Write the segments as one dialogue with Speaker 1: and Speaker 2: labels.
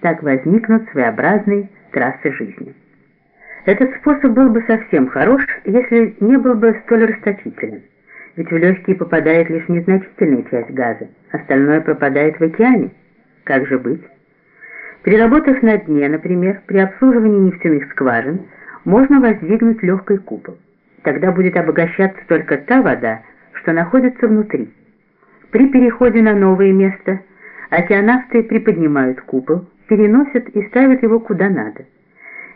Speaker 1: так возникнут своеобразные трассы жизни. Этот способ был бы совсем хорош, если не был бы столь расточителен. Ведь в легкие попадает лишь незначительная часть газа, остальное пропадает в океане. Как же быть? Переработав на дне, например, при обслуживании нефтяных скважин, можно воздвигнуть легкий купол. Тогда будет обогащаться только та вода, что находится внутри. При переходе на новое место океанавты приподнимают купол, переносят и ставят его куда надо.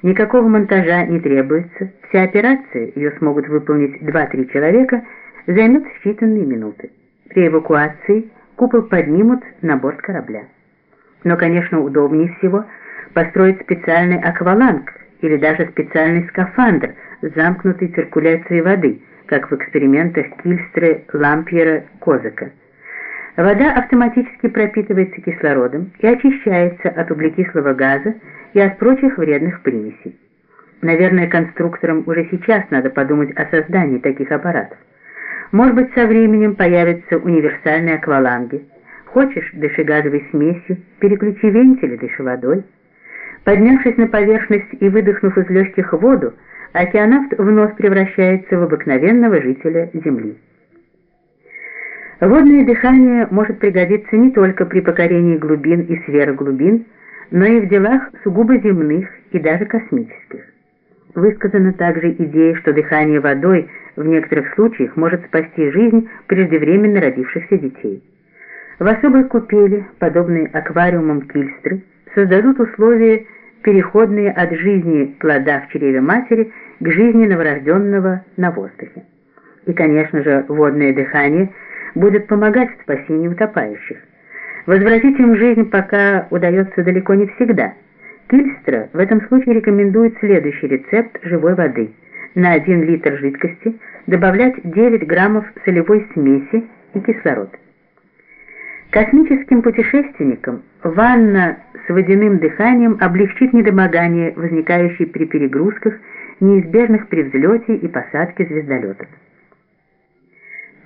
Speaker 1: Никакого монтажа не требуется, вся операция, ее смогут выполнить 2-3 человека, займет считанные минуты. При эвакуации купол поднимут на борт корабля. Но, конечно, удобнее всего построить специальный акваланг или даже специальный скафандр с замкнутой циркуляцией воды, как в экспериментах Кильстры, Лампьера, Козака. Вода автоматически пропитывается кислородом и очищается от углекислого газа и от прочих вредных примесей. Наверное, конструкторам уже сейчас надо подумать о создании таких аппаратов. Может быть, со временем появятся универсальные акваланги. Хочешь, дыши газовой смесью, переключи вентиль дыши водой. Поднявшись на поверхность и выдохнув из легких воду, океанавт вновь превращается в обыкновенного жителя Земли. Водное дыхание может пригодиться не только при покорении глубин и сверхглубин, но и в делах сугубо земных и даже космических. Высказана также идея, что дыхание водой в некоторых случаях может спасти жизнь преждевременно родившихся детей. В особой купели, подобной аквариумам Кильстры, создадут условия, переходные от жизни плода в чреве матери к жизни новорожденного на воздухе. И, конечно же, водное дыхание будет помогать в спасении утопающих. Возвратить им жизнь пока удается далеко не всегда. Кильстра в этом случае рекомендует следующий рецепт живой воды. На 1 литр жидкости добавлять 9 граммов солевой смеси и кислород. Космическим путешественникам ванна с водяным дыханием облегчит недомогание, возникающее при перегрузках, неизбежных при взлете и посадке звездолетов.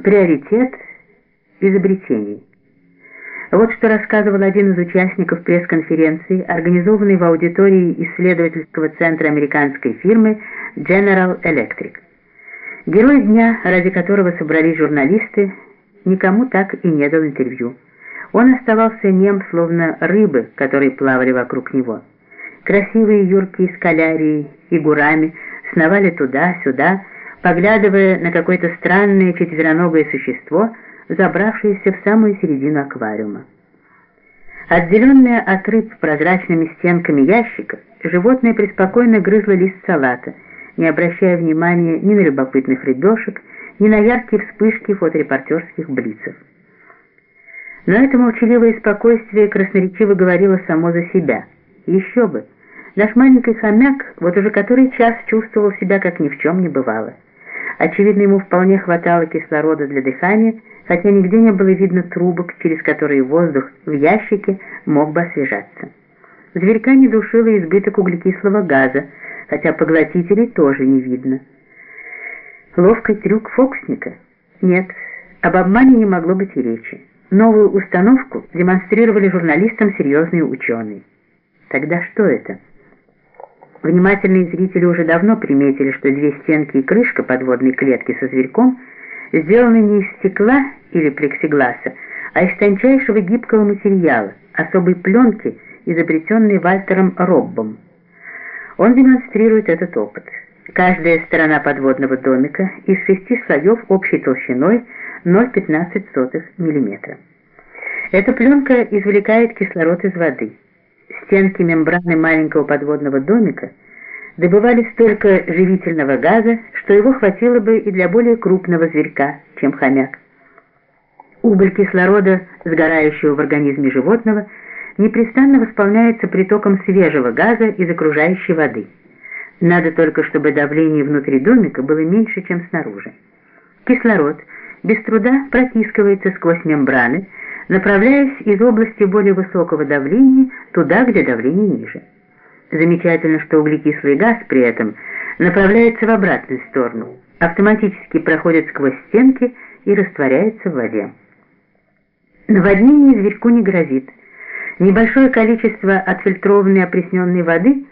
Speaker 1: Приоритет изобретений. Вот что рассказывал один из участников пресс-конференции, организованной в аудитории исследовательского центра американской фирмы General Electric. Герой дня, ради которого собрались журналисты, никому так и не дал интервью. Он оставался нем, словно рыбы, которые плавали вокруг него. Красивые юркие скалярии и гурами сновали туда-сюда, поглядывая на какое-то странное четвероногое существо — забравшиеся в самую середину аквариума. Отделенное от рыб прозрачными стенками ящика, животное преспокойно грызло лист салата, не обращая внимания ни на любопытных рыбешек, ни на яркие вспышки фоторепортерских блицев. Но это молчаливое спокойствие красноречиво говорило само за себя. Еще бы! Наш маленький хомяк вот уже который час чувствовал себя, как ни в чем не бывало. Очевидно, ему вполне хватало кислорода для дыхания, хотя нигде не было видно трубок, через которые воздух в ящике мог бы освежаться. Зверька не душила избыток углекислого газа, хотя поглотителей тоже не видно. Ловкий трюк фокусника? Нет, об обмане не могло быть и речи. Новую установку демонстрировали журналистам серьезные ученые. Тогда что это? Внимательные зрители уже давно приметили, что две стенки и крышка подводной клетки со зверьком сделаны не из стекла или плексигласа, а из тончайшего гибкого материала, особой пленки, изобретенной Вальтером Роббом. Он демонстрирует этот опыт. Каждая сторона подводного домика из шести слоев общей толщиной 0,15 мм. Эта пленка извлекает кислород из воды. Стенки мембраны маленького подводного домика добывали столько живительного газа, что его хватило бы и для более крупного зверька, чем хомяк. Уголь кислорода, сгорающего в организме животного, непрестанно восполняется притоком свежего газа из окружающей воды. Надо только, чтобы давление внутри домика было меньше, чем снаружи. Кислород без труда протискивается сквозь мембраны, направляясь из области более высокого давления туда, где давление ниже. Замечательно, что углекислый газ при этом направляется в обратную сторону, автоматически проходит сквозь стенки и растворяется в воде. Наводнение зверьку не грозит. Небольшое количество отфильтрованной опресненной воды